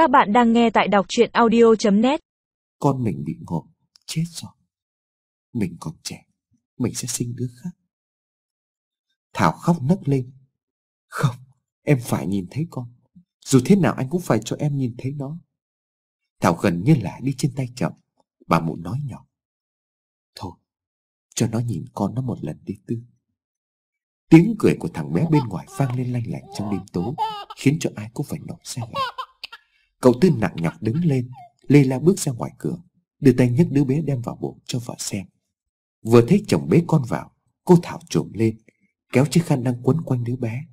Các bạn đang nghe tại đọc chuyện audio.net Con mình bị ngộ, chết rồi. Mình còn trẻ, mình sẽ sinh đứa khác. Thảo khóc nấc lên. Không, em phải nhìn thấy con. Dù thế nào anh cũng phải cho em nhìn thấy nó. Thảo gần như là đi trên tay chậm. Bà mụ nói nhỏ. Thôi, cho nó nhìn con nó một lần đi tư. Tiếng cười của thằng bé bên ngoài vang lên lanh lảnh trong đêm tối, khiến cho ai cũng phải nổi xe lạnh. Cậu Tư nặng nhọc đứng lên, lê la bước ra ngoài cửa, đưa tay nhấc đứa bé đem vào bụng cho vợ xem. Vừa thấy chồng bế con vào, cô Thảo trồm lên, kéo chiếc khăn đang quấn quanh đứa bé.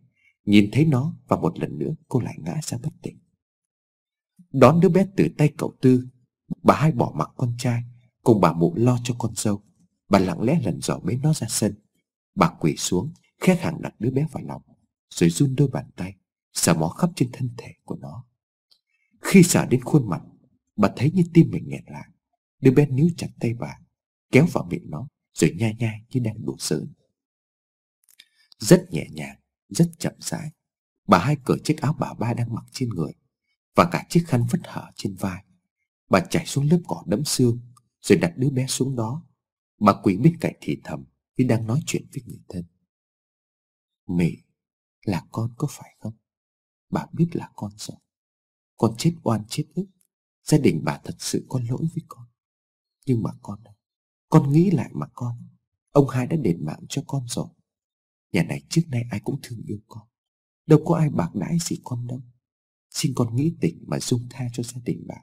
Nhìn thấy nó và một lần nữa cô lại ngã ra bất tỉnh. Đón đứa bé từ tay cậu Tư, bà hai bỏ mặc con trai, cùng bà mụ lo cho con dâu. Bà lặng lẽ lần dò bế nó ra sân. Bà quỳ xuống, khẽ hàng đặt đứa bé vào lòng, rồi run đôi bàn tay, sờ mó khắp trên thân thể của nó. Khi sờ đến khuôn mặt, bà thấy như tim mình nghẹn lại. Đứa bé níu chặt tay bà, kéo vào miệng nó, rồi nhai nhai như đang đùa giỡn. Rất nhẹ nhàng, rất chậm rãi, bà hai cởi chiếc áo bà ba đang mặc trên người và cả chiếc khăn vất hở trên vai. Bà chạy xuống lớp cỏ đẫm xương, rồi đặt đứa bé xuống đó. Bà quỳ bên cạnh thì thầm khi đang nói chuyện với người thân. Mẹ, là con có phải không? Bà biết là con rồi. Con chết oan chết ức. Gia đình bà thật sự có lỗi với con. Nhưng mà con Con nghĩ lại mà con. Ông hai đã đền mạng cho con rồi. Nhà này trước nay ai cũng thương yêu con. Đâu có ai bạc đãi gì con đâu. Xin con nghĩ tình mà dung tha cho gia đình bà.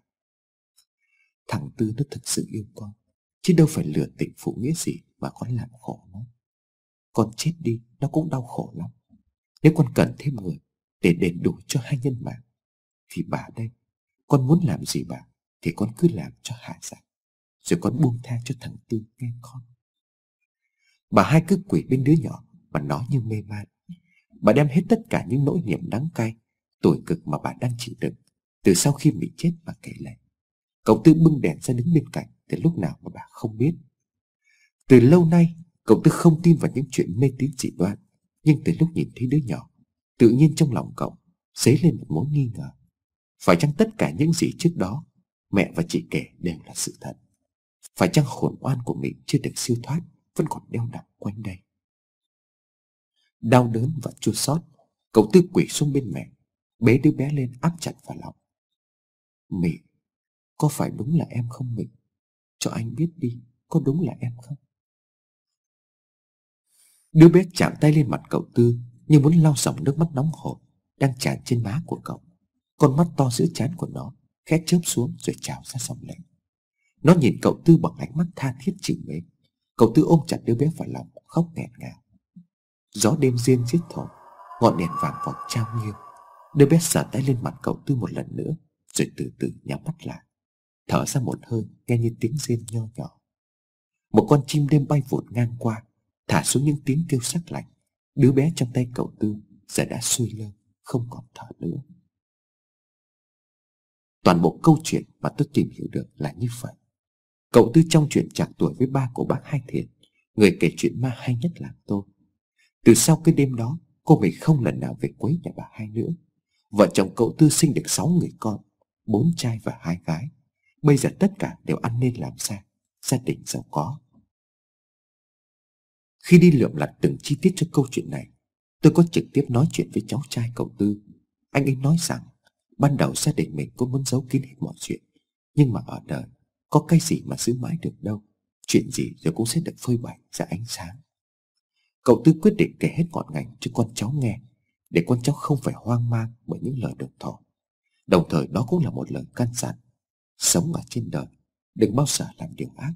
Thằng Tư nó thật sự yêu con. Chứ đâu phải lừa tình phụ nghĩa gì Mà con làm khổ nó. Con chết đi, nó cũng đau khổ lắm. Nếu con cần thêm người Để đền đủ cho hai nhân mạng thì bà đây. Con muốn làm gì bà, Thì con cứ làm cho hạ dạ Rồi con buông tha cho thằng Tư nghe con. Bà hai cứ quỷ bên đứa nhỏ Mà nói như mê man. Bà đem hết tất cả những nỗi niềm đắng cay, Tuổi cực mà bà đang chịu đựng, Từ sau khi mình chết bà kể lại. Cậu Tư bưng đèn ra đứng bên cạnh Từ lúc nào mà bà không biết. Từ lâu nay, Cậu Tư không tin vào những chuyện mê tín dị đoan, Nhưng từ lúc nhìn thấy đứa nhỏ, Tự nhiên trong lòng cậu Dấy lên một mối nghi ngờ phải chăng tất cả những gì trước đó Mẹ và chị kể đều là sự thật? Phải chăng hồn oan của mình chưa được siêu thoát Vẫn còn đeo nặng quanh đây? Đau đớn và chua xót, Cậu tư quỷ xuống bên mẹ, Bế đứa bé lên áp chặt vào lòng. Mẹ Có phải đúng là em không mình Cho anh biết đi, Có đúng là em không? Đứa bé chạm tay lên mặt cậu Tư Như muốn lau dòng nước mắt nóng hổi Đang tràn trên má của cậu con mắt to giữa chán của nó, Khẽ chớp xuống rồi trào ra dòng lệ Nó nhìn cậu Tư bằng ánh mắt tha thiết chịu mến. Cậu Tư ôm chặt đứa bé vào lòng, Khóc nghẹn ngào. Gió đêm riêng giết thổi, Ngọn đèn vàng vọt trao nghiêng. Đứa bé sờ tay lên mặt cậu Tư một lần nữa, Rồi từ từ nhắm mắt lại. Thở ra một hơi, nghe như tiếng rên nho nhỏ. Một con chim đêm bay vụt ngang qua, Thả xuống những tiếng kêu sắc lạnh. Đứa bé trong tay cậu Tư Giờ đã xuôi lơ Không còn thở nữa. Toàn bộ câu chuyện mà tôi tìm hiểu được là như vậy. Cậu Tư trong chuyện chạc tuổi với ba của bác Hai Thiện, người kể chuyện ma hay nhất là tôi. Từ sau cái đêm đó, cô mình không lần nào về quấy nhà bà hai nữa. Vợ chồng cậu Tư sinh được sáu người con, bốn trai và hai gái. Bây giờ tất cả đều ăn nên làm sao, gia đình giàu có. Khi đi lượm lặt từng chi tiết cho câu chuyện này, tôi có trực tiếp nói chuyện với cháu trai cậu Tư. Anh ấy nói rằng Ban đầu gia đình mình cũng muốn giấu kín hết mọi chuyện, Nhưng mà ở đời, Có cái gì mà giữ mãi được đâu. Chuyện gì rồi cũng sẽ được phơi bày ra ánh sáng. Cậu Tư quyết định kể hết ngọn ngành cho con cháu nghe, Để con cháu không phải hoang mang bởi những lời đồn thổi Đồng thời đó cũng là một lời căn dặn, Sống ở trên đời, Đừng bao giờ làm điều ác.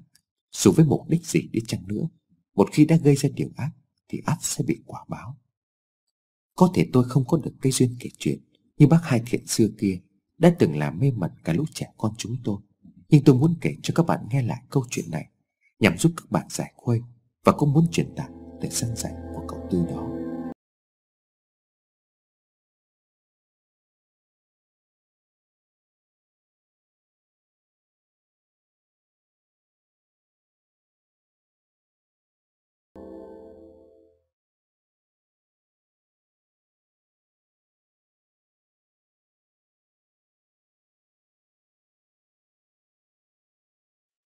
Dù với mục đích gì đi chăng nữa, Một khi đã gây ra điều ác, Thì ác sẽ bị quả báo. Có thể tôi không có được cái duyên kể chuyện như bác hai thiện xưa kia, Đã từng làm mê mẩn cả lúc trẻ con chúng tôi. Nhưng tôi muốn kể cho các bạn nghe lại câu chuyện này, Nhằm giúp các bạn giải khuây Và cũng muốn truyền tải để sân dạy của cậu Tư đó.